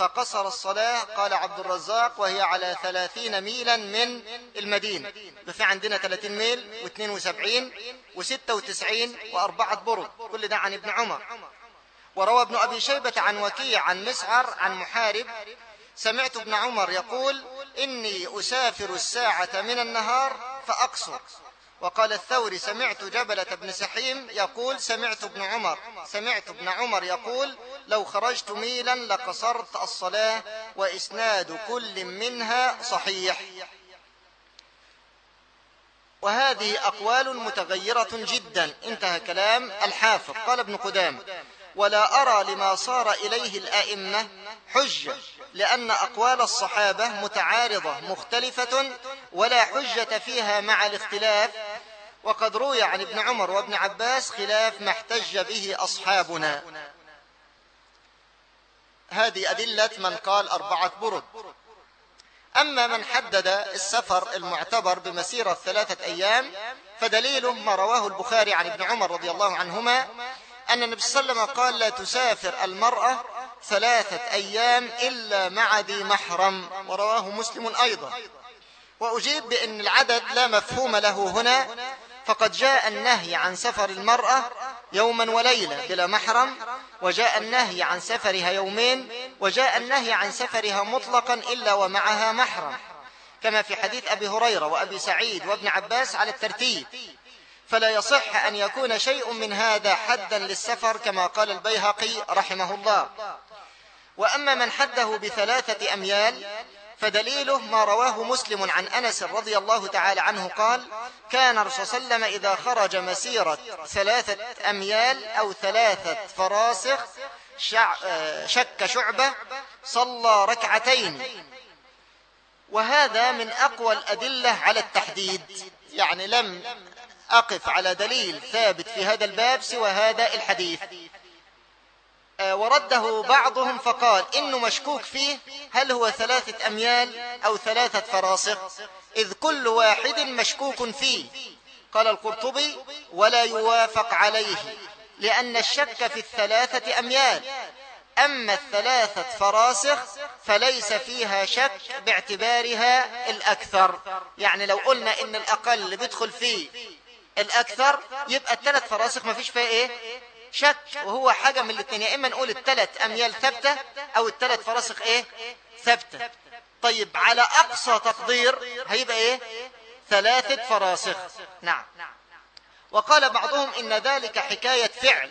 فقصر الصلاة قال عبد الرزاق وهي على ثلاثين ميلا من المدينة. في عندنا ثلاثين ميل واثنين وسبعين وستة وتسعين وأربعة برد كل ده عن ابن عمر. وروى ابن أبي شيبة عن وكيع عن مسعر عن محارب. سمعت ابن عمر يقول إني أسافر الساعة من النهار فأقصر. وقال الثوري سمعت جبلة بن سحيم يقول سمعت ابن عمر سمعت ابن عمر يقول لو خرجت ميلا لقصرت الصلاة وإسناد كل منها صحيح. وهذه أقوال متغيرة جدا. انتهى كلام الحافظ. قال ابن قدام ولا أرى لما صار إليه الأئمة حجة لأن أقوال الصحابة متعارضة مختلفة ولا حجة فيها مع الاختلاف. وقد روي عن ابن عمر وابن عباس خلاف ما احتج به أصحابنا. هذه أدلة من قال أربعة برد. أما من حدد السفر المعتبر بمسيرة ثلاثة أيام فدليله ما رواه البخاري عن ابن عمر رضي الله عنهما أن النبي صلى الله عليه وسلم قال لا تسافر المرأة ثلاثة أيام إلا مع ذي محرم ورواه مسلم أيضا. وأجيب بأن العدد لا مفهوم له هنا فقد جاء النهي عن سفر المرأة يوما وليلة بلا محرم وجاء النهي عن سفرها يومين وجاء النهي عن سفرها مطلقا إلا ومعها محرم. كما في حديث أبي هريرة وأبي سعيد وابن عباس على الترتيب. فلا يصح أن يكون شيء من هذا حدا للسفر كما قال البيهقي رحمه الله. وأما من حده بثلاثة أميال فدليله ما رواه مسلم عن أنس رضي الله تعالى عنه قال كان عليه وسلم إذا خرج مسيرة ثلاثة أميال أو ثلاثة فراسخ شك شعبة صلى ركعتين. وهذا من أقوى الأدلة على التحديد. يعني لم أقف على دليل ثابت في هذا الباب سوى هذا الحديث. آه، ورده بعضهم فقال إنه مشكوك فيه هل هو ثلاثة أميال أو ثلاثة فراسخ؟ إذ كل واحد مشكوك فيه. قال القرطبي ولا يوافق عليه لأن الشك في الثلاثة أميال. أما الثلاثة فراسخ فليس فيها شك باعتبارها الأكثر. يعني لو قلنا إن الأقل بيدخل فيه الأكثر يبقى الثلاث فراسخ ما فيش فيها إيه؟ شك. وهو حاجة من الاثنين يا إما نقول الثلاث أميال ثابتة أو الثلاث فراسخ إيه؟ ثابتة. طيب على أقصى تقدير هيبقى إيه؟ ثلاثة فراسخ. نعم. وقال بعضهم إن ذلك حكاية فعل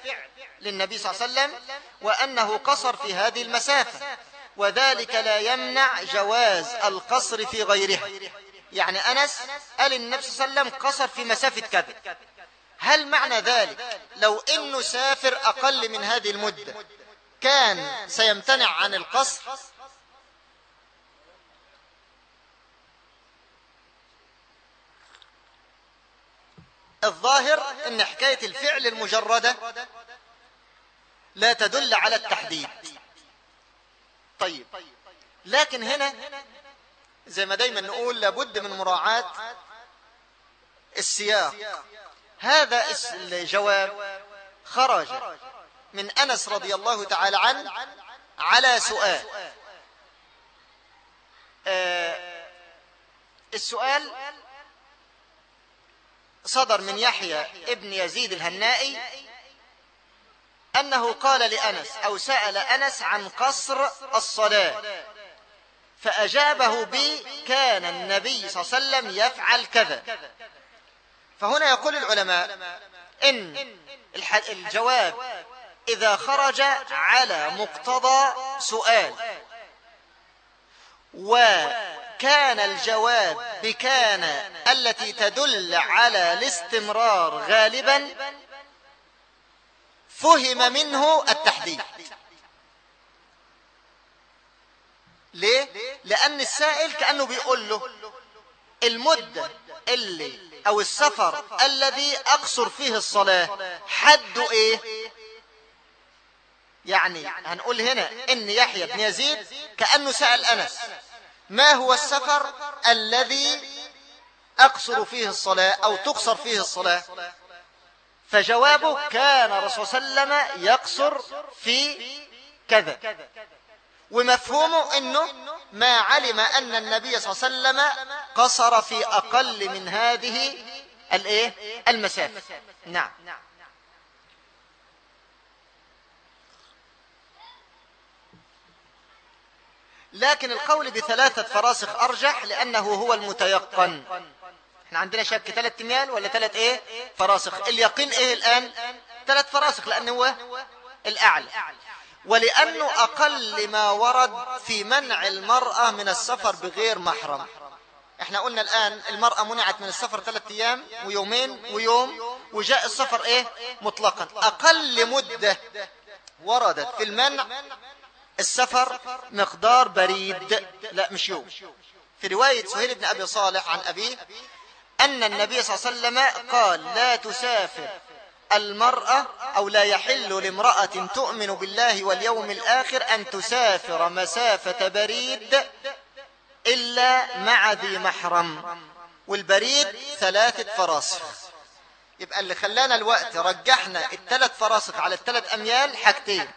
للنبي صلى الله عليه وسلم وأنه قصر في هذه المسافة وذلك لا يمنع جواز القصر في غيرها يعني أنس قال النبي صلى الله عليه وسلم قصر في مسافة كذا هل معنى ذلك لو إنه سافر أقل من هذه المدة كان سيمتنع عن القصر؟ الظاهر إن حكاية الفعل المجردة لا تدل على التحديد. طيب لكن هنا زي ما دايما نقول لابد من مراعاة السياق. هذا الجواب خرج من أنس رضي الله تعالى عنه على سؤال. آه، السؤال صدر من يحيى ابن يزيد الهنائي أنه قال لأنس أو سأل أنس عن قصر الصلاة. فأجابه بي كان النبي صلى الله عليه وسلم يفعل كذا. فهنا يقول العلماء إن الجواب إذا خرج على مقتضى سؤال. وكان الجواب بكان التي تدل على الاستمرار غالبا فهم منه التحديد. ليه؟ لأن السائل كأنه بيقول له المدة اللي أو السفر الذي أقصر فيه الصلاة حد إيه؟ يعني هنقول هنا إن يحيى بن يزيد كأنه سأل أنس ما هو السفر الذي أقصر فيه الصلاة أو تقصر فيه الصلاة؟ فجوابه كان صلى الله عليه وسلم يقصر في كذا. ومفهومه أنه ما علم أن النبي صلى الله عليه وسلم قصر في أقل من هذه الإيه؟ المسافة. نعم. لكن القول بثلاثة فراسخ أرجح لأنه هو المتيقن. إحنا عندنا شك ثلاث تميال ولا ثلاث إيه؟ فراسخ. اليقين إيه الآن؟ ثلاث فراسخ لأنه هو الأعلى. ولأنه أقل ما ورد في منع المرأة من السفر بغير محرم. إحنا قلنا الآن المرأة منعت من السفر ثلاثة أيام ويومين ويوم وجاء السفر إيه؟ مطلقا. أقل مدة وردت في المنع السفر مقدار بريد. لا مش يوم. في رواية سهيل بن أبي صالح عن أبيه أن النبي صلى الله عليه وسلم قال لا تسافر المرأة أو لا يحل لامرأة تؤمن بالله واليوم الآخر أن تسافر مسافة بريد إلا مع ذي محرم. والبريد ثلاثة فراسخ. يبقى اللي خلانا الوقت رجحنا الثلاث فراسخ على الثلاث أميال حاجتين.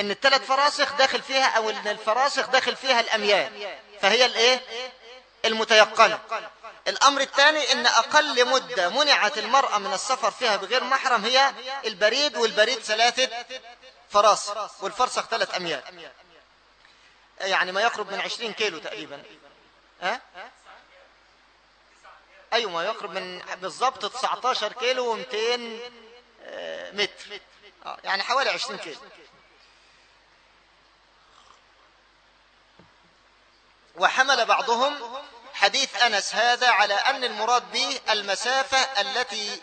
إن الثلاث فراسخ داخل فيها أو إن الفراسخ داخل فيها الأميال. فهي الإيه؟ المتيقنة. الأمر الثاني إن أقل مدة منعت المرأة من السفر فيها بغير محرم هي البريد والبريد ثلاثة فراسخ والفرسخ ثلاث أميال. يعني ما يقرب من عشرين كيلو تقريبا. ها؟ أيوه ما يقرب من بالضبط 19 كيلو و200 آه، متر. آه، يعني حوالي 20 كيلو. وحمل بعضهم حديث أنس هذا على أن المراد به المسافة التي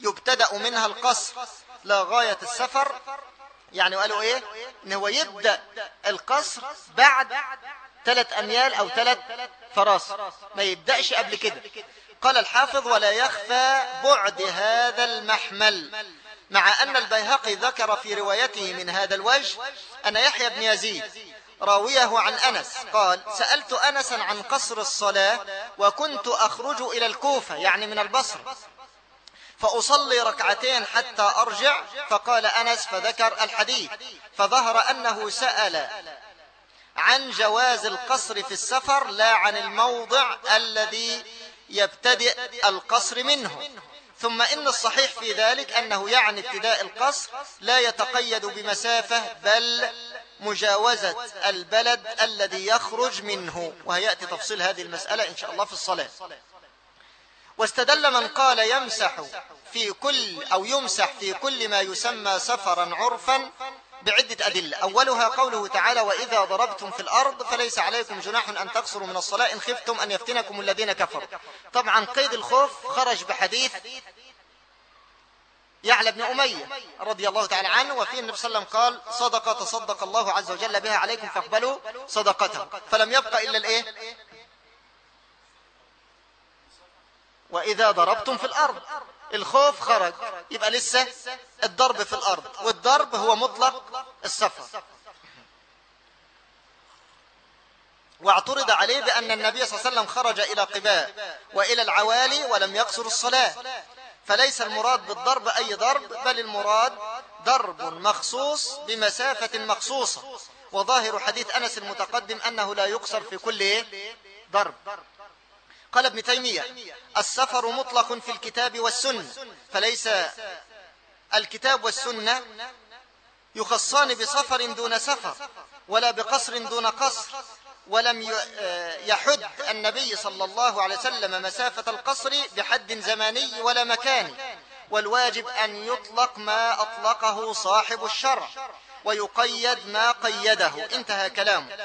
يبتدأ منها القصر لا غاية السفر. يعني قالوا إيه؟ إن هو يبدأ القصر بعد ثلاث أميال أو ثلاث فراس ما يبدأش قبل كده. قال الحافظ ولا يخفى بعد هذا المحمل. مع أن البيهقي ذكر في روايته من هذا الوجه أن يحيى بن يزيد راويه عن أنس. قال سألت أنسا عن قصر الصلاة وكنت أخرج إلى الكوفة يعني من البصر فأصلي ركعتين حتى أرجع فقال أنس فذكر الحديث. فظهر أنه سأل عن جواز القصر في السفر لا عن الموضع الذي يبتدئ القصر منه. ثم إن الصحيح في ذلك أنه يعني ابتداء القصر لا يتقيد بمسافة بل مجاوزة البلد الذي يخرج منه. وهيأتي تفصيل هذه المسألة إن شاء الله في الصلاة. واستدل من قال يمسح في كل أو يمسح في كل ما يسمى سفرا عرفا بعدة أدلة. أولها قوله تعالى وإذا ضربتم في الأرض فليس عليكم جناح أن تقصروا من الصلاة. إن خفتم أن يفتنكم الذين كفروا. طبعا قيد الخوف خرج بحديث يعلى بن أمية رضي الله تعالى عنه وفيه النبي صلى الله عليه وسلم قال صدقة تصدق الله عز وجل بها عليكم فاقبلوا صدقته. فلم يبقى إلا الإيه؟ وإذا ضربتم في الأرض. الخوف خرج يبقى لسه الضرب في الأرض والضرب هو مطلق السفر. واعترض عليه بأن النبي صلى الله عليه وسلم خرج إلى قباء وإلى العوالي ولم يقصر الصلاة. فليس المراد بالضرب أي ضرب بل المراد ضرب مخصوص بمسافة مخصوصة. وظاهر حديث أنس المتقدم أنه لا يقصر في كل ضرب. قال ابن تيمية السفر مطلق في الكتاب والسنة فليس الكتاب والسنة يخصان بسفر دون سفر ولا بقصر دون قصر. ولم آه، يحد النبي صلى الله عليه وسلم مسافة القصر بحد زماني ولا مكاني. والواجب أن يطلق ما أطلقه صاحب الشرع ويقيد ما قيده. انتهى كلامه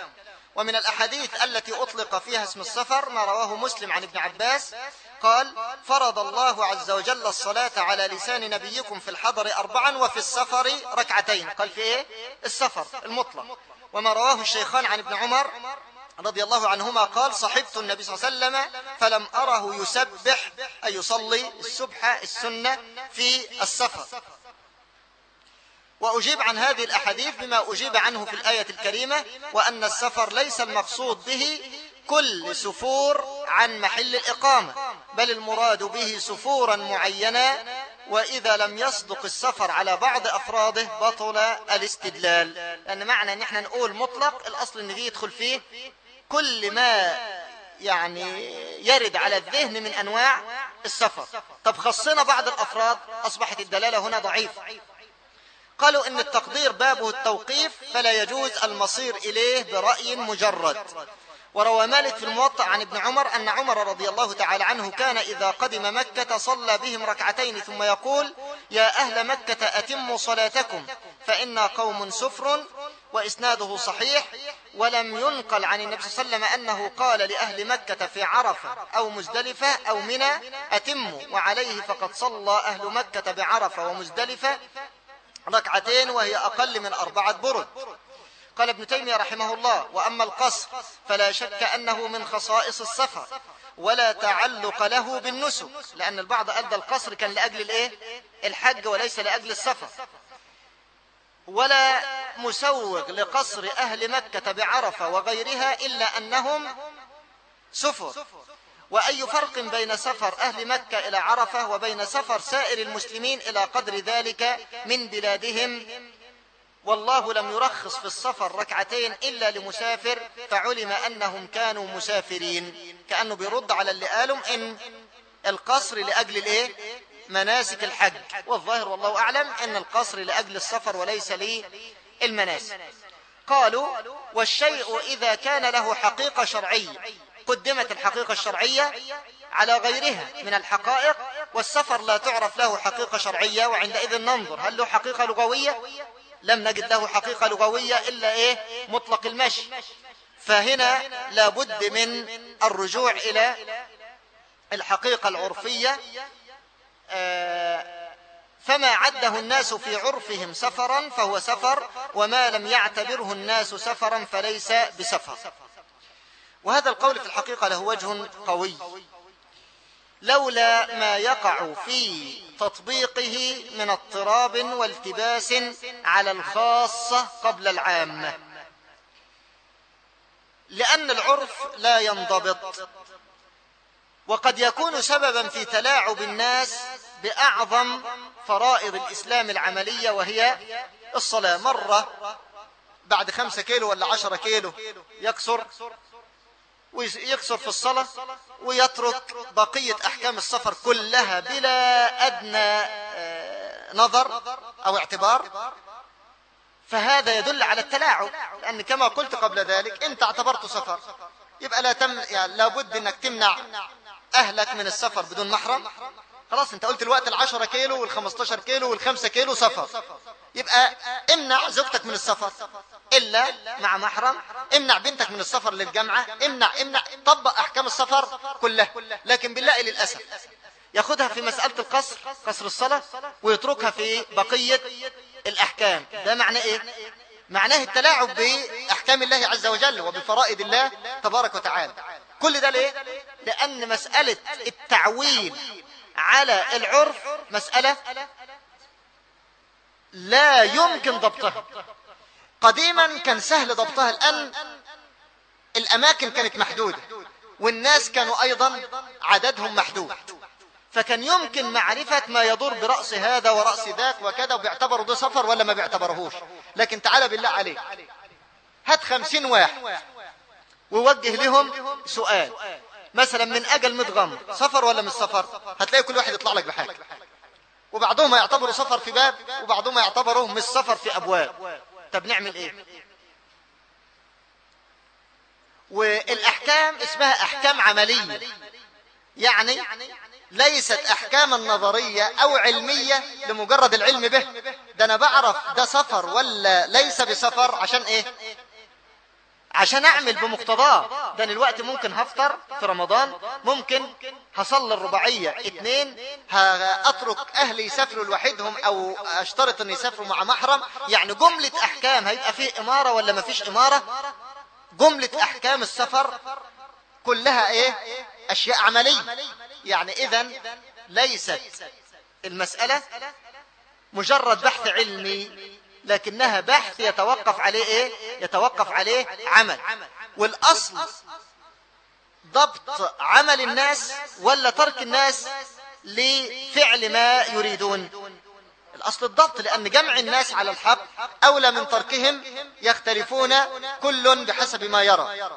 ومن الأحاديث التي أطلق فيها اسم السفر ما رواه مسلم عن ابن عباس قال فرض الله عز وجل الصلاة على لسان نبيكم في الحضر أربعا وفي السفر ركعتين قال في إيه؟ السفر المطلق. وما رواه الشيخان عن ابن عمر رضي الله عنهما قال صحبت النبي صلى الله عليه وسلم فلم أره يسبح أي يصلي السبح السنة في السفر. وأجيب عن هذه الأحاديث بما أجيب عنه في الآية الكريمة وأن السفر ليس المقصود به كل سفور عن محل الإقامة بل المراد به سفورا معينا وإذا لم يصدق السفر على بعض أفراده بطل الاستدلال. لأن معنى أن إحنا نقول مطلق الأصل أن يدخل فيه كل ما يعني يرد على الذهن من أنواع السفر. طب خصنا بعض الأفراد أصبحت الدلالة هنا ضعيفة. قالوا إن التقدير بابه التوقيف فلا يجوز المصير إليه برأي مجرد. وروى مالك في الموطأ عن ابن عمر أن عمر رضي الله تعالى عنه كان إذا قدم مكة صلى بهم ركعتين ثم يقول يا أهل مكة أتموا صلاتكم فإنا قوم سفر وإسناده صحيح ولم ينقل عن النبي صلى الله عليه وسلم أنه قال لأهل مكة في عرفة أو مزدلفة أو منى أتموا وعليه فقد صلى أهل مكة بعرفة ومزدلفة ركعتين وهي أقل من أربعة برد قال ابن تيمية رحمه الله وأما القصر فلا شك أنه من خصائص السفر ولا تعلق له بالنسك لأن البعض أدى القصر كان لأجل الإيه؟ الحج وليس لأجل السفر ولا مسوغ لقصر أهل مكة بعرفة وغيرها إلا أنهم سفر. وأي فرق بين سفر أهل مكة إلى عرفة وبين سفر سائر المسلمين إلى قدر ذلك من بلادهم؟ والله لم يرخص في السفر ركعتين إلا لمسافر فعلم أنهم كانوا مسافرين. كأنه بيرد على اللي قالوا إن القصر لأجل الإيه؟ مناسك الحج. والظاهر والله أعلم أن القصر لأجل السفر وليس للمناسك قالوا والشيء إذا كان له حقيقة شرعية قدمت الحقيقة الشرعية على غيرها من الحقائق والسفر لا تعرف له حقيقة شرعية وعندئذ ننظر هل له حقيقة لغوية؟ لم نجد له حقيقة لغوية إلا إيه؟ مطلق المشي. فهنا لابد من الرجوع إلى الحقيقة العرفية آه، فما عده الناس في عرفهم سفرا فهو سفر وما لم يعتبره الناس سفرا فليس بسفر. وهذا القول في الحقيقة له وجه قوي. لولا ما يقع في تطبيقه من اضطراب والتباس على الخاصة قبل العامة. لأن العرف لا ينضبط. وقد يكون سببا في تلاعب الناس بأعظم فرائض الإسلام العملية وهي الصلاة. مرة بعد خمسة كيلو ولا عشرة كيلو يكسر ويكسر في الصلاة ويترك بقية أحكام السفر كلها بلا أدنى آه، نظر أو اعتبار. فهذا يدل على التلاعب لأن كما قلت قبل ذلك أنت اعتبرت سفر يبقى لا تم يعني لابد أنك تمنع أهلك من السفر بدون محرم. خلاص أنت قلت الوقت العشرة كيلو والخمستاشر كيلو والخمسة كيلو سفر. يبقى امنع زوجتك من السفر. إلا مع محرم. امنع بنتك من السفر للجامعة. امنع امنع طبق أحكام السفر كلها. لكن بالله للأسف ياخدها في مسألة القصر قصر الصلاة ويتركها في بقية الأحكام. ده معنى إيه؟ معناه التلاعب بأحكام الله عز وجل وبفرائد الله تبارك وتعالى. كل ده ليه؟ لأن مسألة التعويل على العرف مسألة لا يمكن ضبطها. قديما كان سهل ضبطها الآن الأماكن كانت محدودة والناس كانوا أيضا عددهم محدود. فكان يمكن معرفة ما يدور برأس هذا ورأس ذاك وكذا وبيعتبروا ده سفر ولا ما بيعتبرهوش لكن تعالى بالله عليك هات خمسين واحد. ووجه لهم سؤال. مثلا من أجل مدغم سفر ولا مش سفر؟ هتلاقي كل واحد يطلع لك بحاجة. وبعضهم يعتبروا سفر في باب وبعضهم يعتبروا مش سفر في أبواب. طب نعمل إيه؟ والأحكام اسمها أحكام عملية. يعني ليست أحكاما نظرية أو علمية لمجرد العلم به. ده أنا بعرف ده سفر ولا ليس بسفر عشان إيه؟ عشان أعمل بمقتضاه ده الوقت ممكن هفطر في رمضان ممكن هصلي الرباعية اتنين هأترك أهلي يسافروا لوحدهم أو أشترط أن يسافروا مع محرم. يعني جملة أحكام هيبقى فيه إمارة ولا ما فيش إمارة؟ جملة أحكام السفر كلها إيه؟ أشياء عملية. يعني إذا ليست المسألة مجرد بحث علمي لكنها بحث يتوقف عليه إيه؟ يتوقف عليه عمل. والأصل ضبط عمل الناس ولا ترك الناس لفعل ما يريدون. الأصل الضبط لأن جمع الناس على الحق أولى من تركهم يختلفون كل بحسب ما يرى.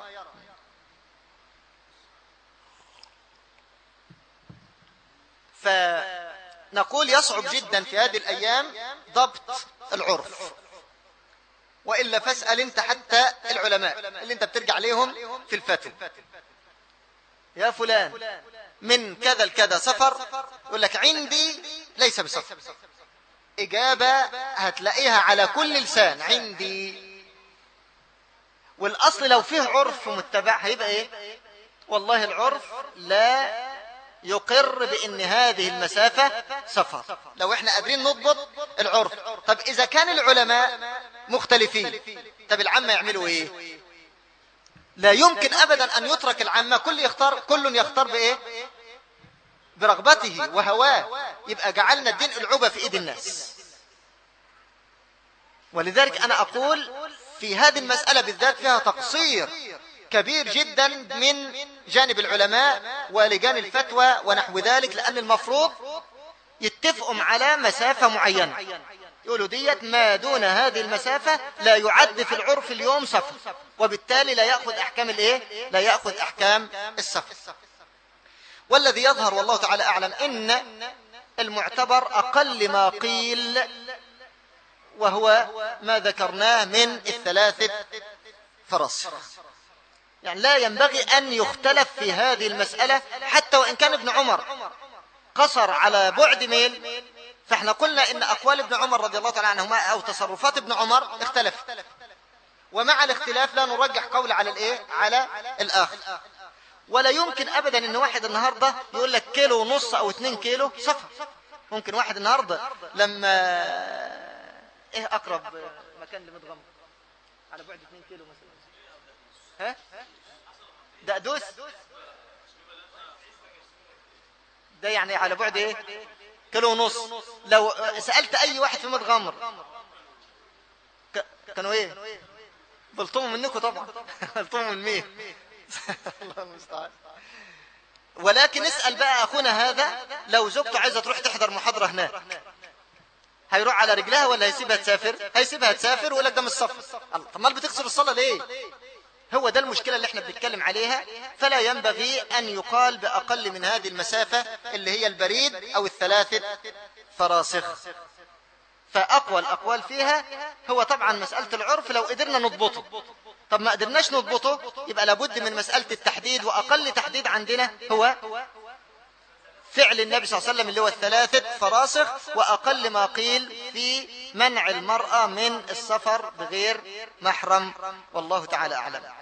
فنقول يصعب جدا في هذه الأيام ضبط العرف. وإلا فاسأل أنت حتى العلماء اللي أنت بترجع ليهم في الفتو يا فلان من كذا الكذا سفر يقول لك عندي ليس بسفر. إجابة هتلاقيها على كل لسان عندي. والأصل لو فيه عرف متبع هيبقى إيه؟ والله العرف لا يقر بأن هذه المسافة سفر. لو إحنا قادرين نضبط العرف. طب إذا كان العلماء مختلفين طب العامة يعملوا إيه؟ لا يمكن أبدا أن يترك العامة. كل يختار كل يختار بإيه؟ برغبته وهواه. يبقى جعلنا الدين العبة في إيد الناس. ولذلك أنا أقول في هذه المسألة بالذات فيها تقصير كبير جدا من جانب العلماء ولجان الفتوى ونحو ذلك لأن المفروض يتفقوا على مسافة معينة. يقولوا ديت ما دون هذه المسافة لا يعد في العرف اليوم سفر وبالتالي لا يأخذ أحكام الإيه؟ لا يأخذ أحكام السفر والذي يظهر والله تعالى أعلم إن المعتبر أقل ما قيل وهو ما ذكرناه من الثلاثة فرص يعني لا ينبغي أن يختلف في هذه المسألة حتى وإن كان ابن عمر قصر على بعد ميل فإحنا قلنا إن أقوال ابن عمر رضي الله تعالى عنهما أو تصرفات ابن عمر اختلفت ومع الاختلاف لا نرجح قول على الإيه؟ على الآخر. ولا يمكن أبدا أن واحد النهاردة يقول لك كيلو ونص أو اتنين كيلو سفر. ممكن واحد النهاردة لما إيه أقرب مكان لمدغم على بعد اتنين كيلو مثلا. ها؟ دقدوس ده يعني على بعد إيه؟ كيلو ونص. لو سألت أي واحد في مدغمر كانوا إيه؟ بلطموا منكم طبعا. بلطموا من مين؟ الله المستعان. ولكن اسأل بقى أخونا هذا لو زوجته عايزة تروح تحضر محاضرة هناك. هيروح على رجلها ولا هيسيبها تسافر؟ هيسيبها تسافر ويقول لك ده مش طب ما بتكسر الصلاة ليه؟ هو ده المشكلة اللي إحنا بنتكلم عليها فلا ينبغي أن يقال بأقل من هذه المسافة اللي هي البريد أو الثلاثة فراسخ. فأقوى الأقوال فيها هو طبعا مسألة العرف لو قدرنا نضبطه. طب ما قدرناش نضبطه يبقى لابد من مسألة التحديد وأقل تحديد عندنا هو فعل النبي صلى الله عليه وسلم اللي هو الثلاثة فراسخ وأقل ما قيل في منع المرأة من السفر بغير محرم. والله تعالى أعلم.